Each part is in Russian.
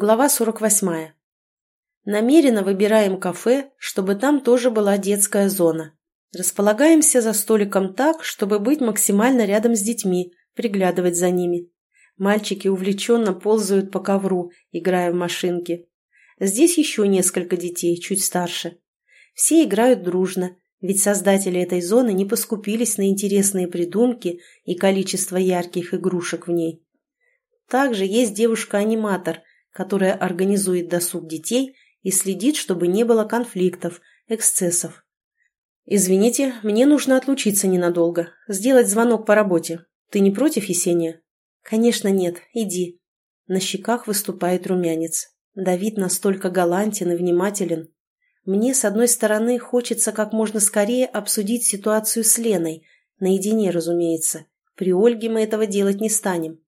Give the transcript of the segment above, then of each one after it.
Глава 48. Намеренно выбираем кафе, чтобы там тоже была детская зона. Располагаемся за столиком так, чтобы быть максимально рядом с детьми, приглядывать за ними. Мальчики увлеченно ползают по ковру, играя в машинки. Здесь еще несколько детей, чуть старше. Все играют дружно, ведь создатели этой зоны не поскупились на интересные придумки и количество ярких игрушек в ней. Также есть девушка-аниматор – которая организует досуг детей и следит, чтобы не было конфликтов, эксцессов. «Извините, мне нужно отлучиться ненадолго, сделать звонок по работе. Ты не против, Есения?» «Конечно нет, иди». На щеках выступает румянец. Давид настолько галантен и внимателен. Мне, с одной стороны, хочется как можно скорее обсудить ситуацию с Леной, наедине, разумеется. При Ольге мы этого делать не станем.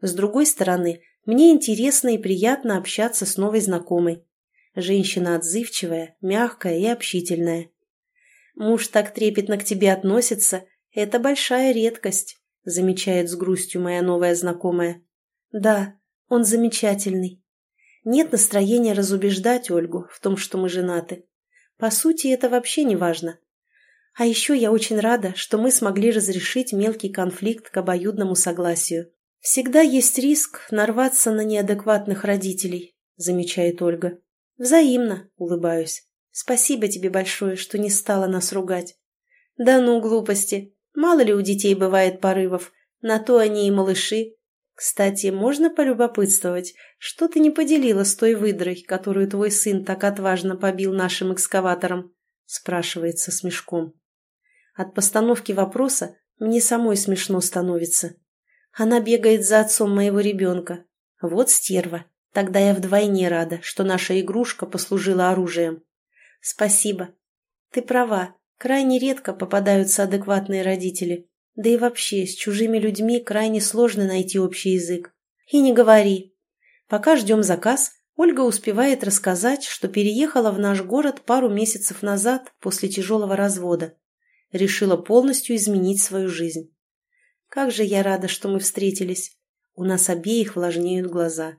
С другой стороны, мне интересно и приятно общаться с новой знакомой. Женщина отзывчивая, мягкая и общительная. Муж так трепетно к тебе относится. Это большая редкость, замечает с грустью моя новая знакомая. Да, он замечательный. Нет настроения разубеждать Ольгу в том, что мы женаты. По сути, это вообще не важно. А еще я очень рада, что мы смогли разрешить мелкий конфликт к обоюдному согласию. «Всегда есть риск нарваться на неадекватных родителей», — замечает Ольга. «Взаимно», — улыбаюсь. «Спасибо тебе большое, что не стала нас ругать». «Да ну, глупости. Мало ли у детей бывает порывов. На то они и малыши. Кстати, можно полюбопытствовать, что ты не поделила с той выдрой, которую твой сын так отважно побил нашим экскаватором?» — спрашивается с мешком. От постановки вопроса мне самой смешно становится. Она бегает за отцом моего ребенка. Вот стерва. Тогда я вдвойне рада, что наша игрушка послужила оружием. Спасибо. Ты права. Крайне редко попадаются адекватные родители. Да и вообще, с чужими людьми крайне сложно найти общий язык. И не говори. Пока ждем заказ, Ольга успевает рассказать, что переехала в наш город пару месяцев назад после тяжелого развода. Решила полностью изменить свою жизнь. Как же я рада, что мы встретились. У нас обеих влажнеют глаза.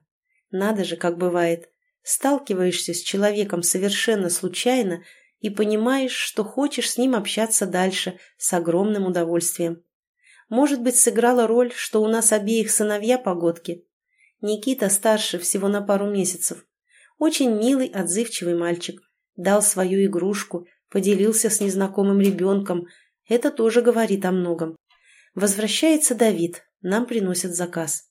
Надо же, как бывает. Сталкиваешься с человеком совершенно случайно и понимаешь, что хочешь с ним общаться дальше с огромным удовольствием. Может быть, сыграла роль, что у нас обеих сыновья погодки. Никита старше всего на пару месяцев. Очень милый, отзывчивый мальчик. Дал свою игрушку, поделился с незнакомым ребенком. Это тоже говорит о многом. Возвращается Давид, нам приносят заказ.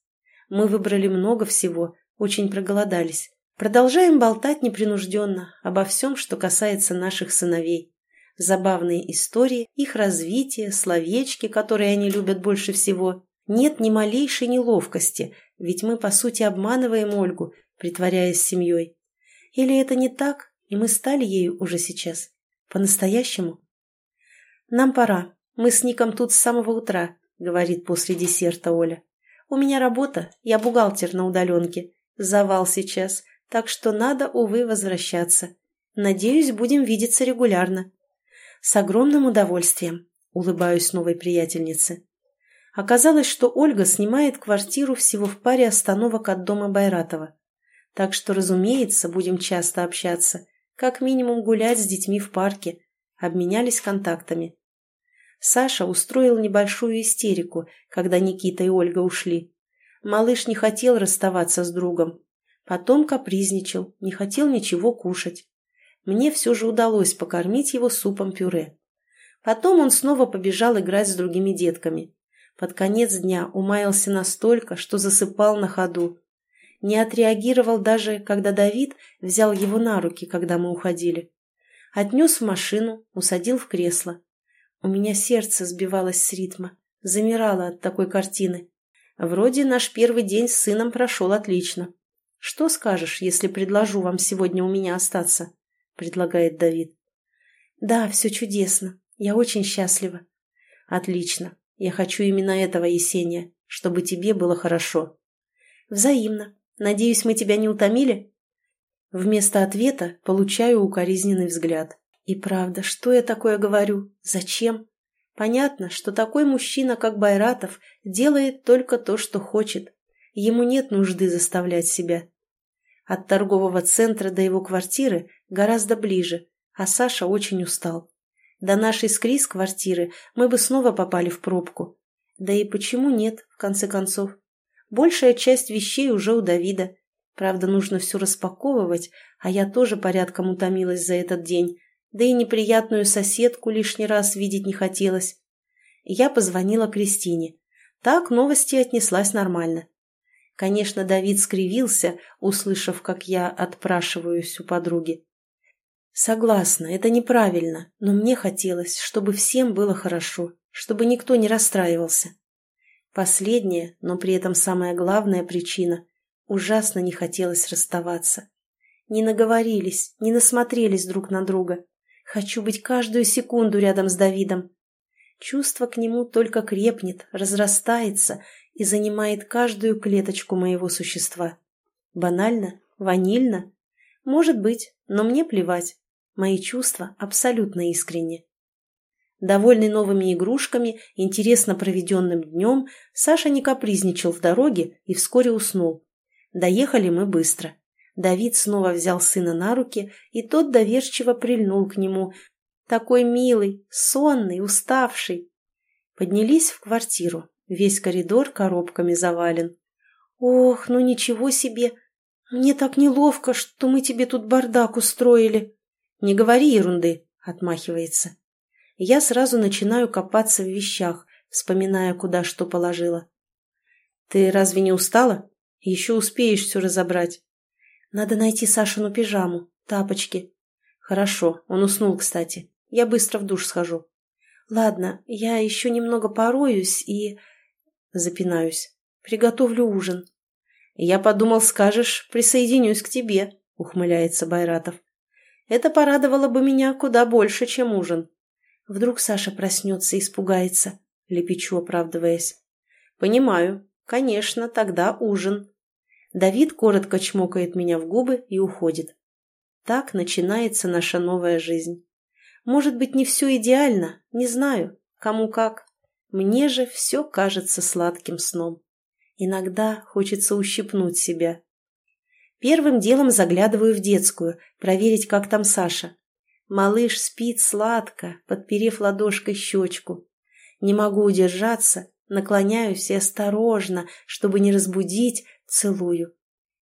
Мы выбрали много всего, очень проголодались. Продолжаем болтать непринужденно обо всем, что касается наших сыновей. Забавные истории, их развитие, словечки, которые они любят больше всего. Нет ни малейшей неловкости, ведь мы, по сути, обманываем Ольгу, притворяясь семьей. Или это не так, и мы стали ею уже сейчас? По-настоящему? Нам пора. «Мы с Ником тут с самого утра», — говорит после десерта Оля. «У меня работа, я бухгалтер на удаленке. Завал сейчас, так что надо, увы, возвращаться. Надеюсь, будем видеться регулярно». «С огромным удовольствием», — улыбаюсь новой приятельнице. Оказалось, что Ольга снимает квартиру всего в паре остановок от дома Байратова. Так что, разумеется, будем часто общаться, как минимум гулять с детьми в парке. Обменялись контактами. Саша устроил небольшую истерику, когда Никита и Ольга ушли. Малыш не хотел расставаться с другом. Потом капризничал, не хотел ничего кушать. Мне все же удалось покормить его супом-пюре. Потом он снова побежал играть с другими детками. Под конец дня умаялся настолько, что засыпал на ходу. Не отреагировал даже, когда Давид взял его на руки, когда мы уходили. Отнес в машину, усадил в кресло. У меня сердце сбивалось с ритма, замирало от такой картины. Вроде наш первый день с сыном прошел отлично. Что скажешь, если предложу вам сегодня у меня остаться? Предлагает Давид. Да, все чудесно. Я очень счастлива. Отлично. Я хочу именно этого, Есения, чтобы тебе было хорошо. Взаимно. Надеюсь, мы тебя не утомили? Вместо ответа получаю укоризненный взгляд. И правда, что я такое говорю? Зачем? Понятно, что такой мужчина, как Байратов, делает только то, что хочет. Ему нет нужды заставлять себя. От торгового центра до его квартиры гораздо ближе, а Саша очень устал. До нашей с Крис квартиры мы бы снова попали в пробку. Да и почему нет, в конце концов? Большая часть вещей уже у Давида. Правда, нужно все распаковывать, а я тоже порядком утомилась за этот день. Да и неприятную соседку лишний раз видеть не хотелось. Я позвонила Кристине. Так новости отнеслась нормально. Конечно, Давид скривился, услышав, как я отпрашиваюсь у подруги. Согласна, это неправильно, но мне хотелось, чтобы всем было хорошо, чтобы никто не расстраивался. Последняя, но при этом самая главная причина – ужасно не хотелось расставаться. Не наговорились, не насмотрелись друг на друга. Хочу быть каждую секунду рядом с Давидом. Чувство к нему только крепнет, разрастается и занимает каждую клеточку моего существа. Банально? Ванильно? Может быть, но мне плевать. Мои чувства абсолютно искренни. Довольный новыми игрушками, интересно проведенным днем, Саша не капризничал в дороге и вскоре уснул. Доехали мы быстро. Давид снова взял сына на руки, и тот доверчиво прильнул к нему. Такой милый, сонный, уставший. Поднялись в квартиру. Весь коридор коробками завален. «Ох, ну ничего себе! Мне так неловко, что мы тебе тут бардак устроили!» «Не говори ерунды!» — отмахивается. Я сразу начинаю копаться в вещах, вспоминая, куда что положила. «Ты разве не устала? Еще успеешь все разобрать. Надо найти Сашину пижаму, тапочки. Хорошо, он уснул, кстати. Я быстро в душ схожу. Ладно, я еще немного пороюсь и... Запинаюсь. Приготовлю ужин. Я подумал, скажешь, присоединюсь к тебе, ухмыляется Байратов. Это порадовало бы меня куда больше, чем ужин. Вдруг Саша проснется и испугается, лепечу, оправдываясь. Понимаю. Конечно, тогда ужин. Давид коротко чмокает меня в губы и уходит. Так начинается наша новая жизнь. Может быть, не все идеально, не знаю, кому как. Мне же все кажется сладким сном. Иногда хочется ущипнуть себя. Первым делом заглядываю в детскую, проверить, как там Саша. Малыш спит сладко, подперев ладошкой щечку. Не могу удержаться, наклоняюсь и осторожно, чтобы не разбудить, целую.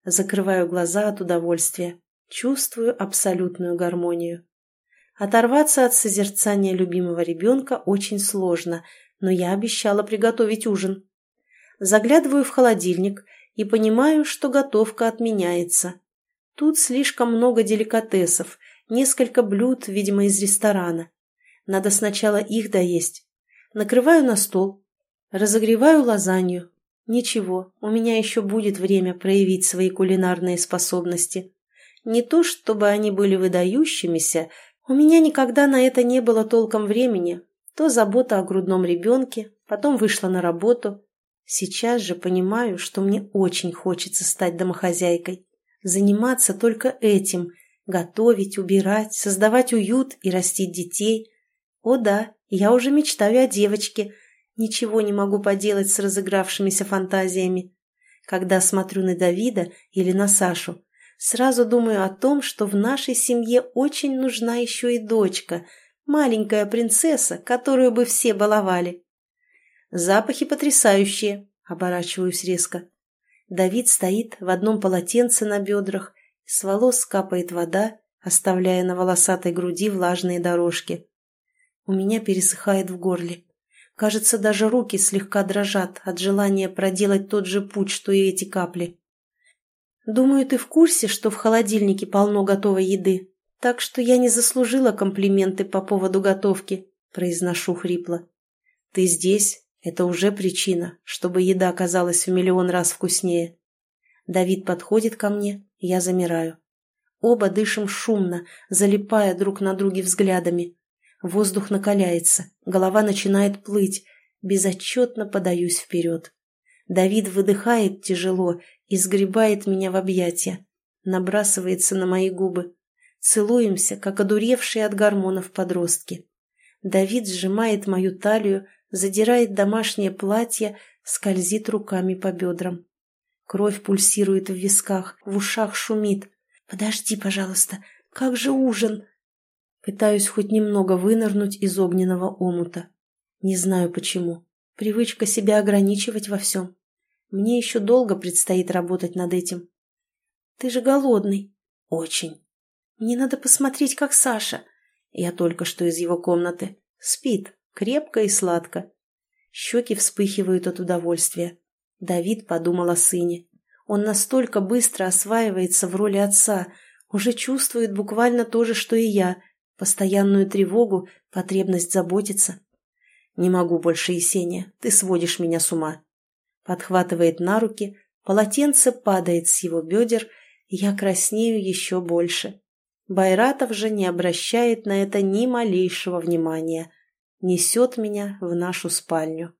Закрываю глаза от удовольствия. Чувствую абсолютную гармонию. Оторваться от созерцания любимого ребенка очень сложно, но я обещала приготовить ужин. Заглядываю в холодильник и понимаю, что готовка отменяется. Тут слишком много деликатесов, несколько блюд, видимо, из ресторана. Надо сначала их доесть. Накрываю на стол. Разогреваю лазанью. Ничего, у меня еще будет время проявить свои кулинарные способности. Не то, чтобы они были выдающимися, у меня никогда на это не было толком времени, то забота о грудном ребенке, потом вышла на работу. Сейчас же понимаю, что мне очень хочется стать домохозяйкой. Заниматься только этим – готовить, убирать, создавать уют и растить детей. О да, я уже мечтаю о девочке. Ничего не могу поделать с разыгравшимися фантазиями. Когда смотрю на Давида или на Сашу, сразу думаю о том, что в нашей семье очень нужна еще и дочка – Маленькая принцесса, которую бы все баловали. Запахи потрясающие, оборачиваюсь резко. Давид стоит в одном полотенце на бедрах, с волос капает вода, оставляя на волосатой груди влажные дорожки. У меня пересыхает в горле. Кажется, даже руки слегка дрожат от желания проделать тот же путь, что и эти капли. Думаю, ты в курсе, что в холодильнике полно готовой еды? Так что я не заслужила комплименты по поводу готовки, произношу хрипло. Ты здесь – это уже причина, чтобы еда оказалась в миллион раз вкуснее. Давид подходит ко мне, я замираю. Оба дышим шумно, залипая друг на друге взглядами. Воздух накаляется, голова начинает плыть, безотчетно подаюсь вперед. Давид выдыхает тяжело и сгребает меня в объятия, набрасывается на мои губы. Целуемся, как одуревшие от гормонов подростки. Давид сжимает мою талию, задирает домашнее платье, скользит руками по бедрам. Кровь пульсирует в висках, в ушах шумит. «Подожди, пожалуйста, как же ужин?» Пытаюсь хоть немного вынырнуть из огненного омута. Не знаю почему. Привычка себя ограничивать во всем. Мне еще долго предстоит работать над этим. «Ты же голодный». «Очень. Мне надо посмотреть, как Саша». Я только что из его комнаты. Спит, крепко и сладко. Щеки вспыхивают от удовольствия. Давид подумал о сыне. Он настолько быстро осваивается в роли отца, уже чувствует буквально то же, что и я, постоянную тревогу, потребность заботиться. «Не могу больше, Есения, ты сводишь меня с ума». Подхватывает на руки, полотенце падает с его бедер, я краснею еще больше. Байратов же не обращает на это ни малейшего внимания. Несет меня в нашу спальню.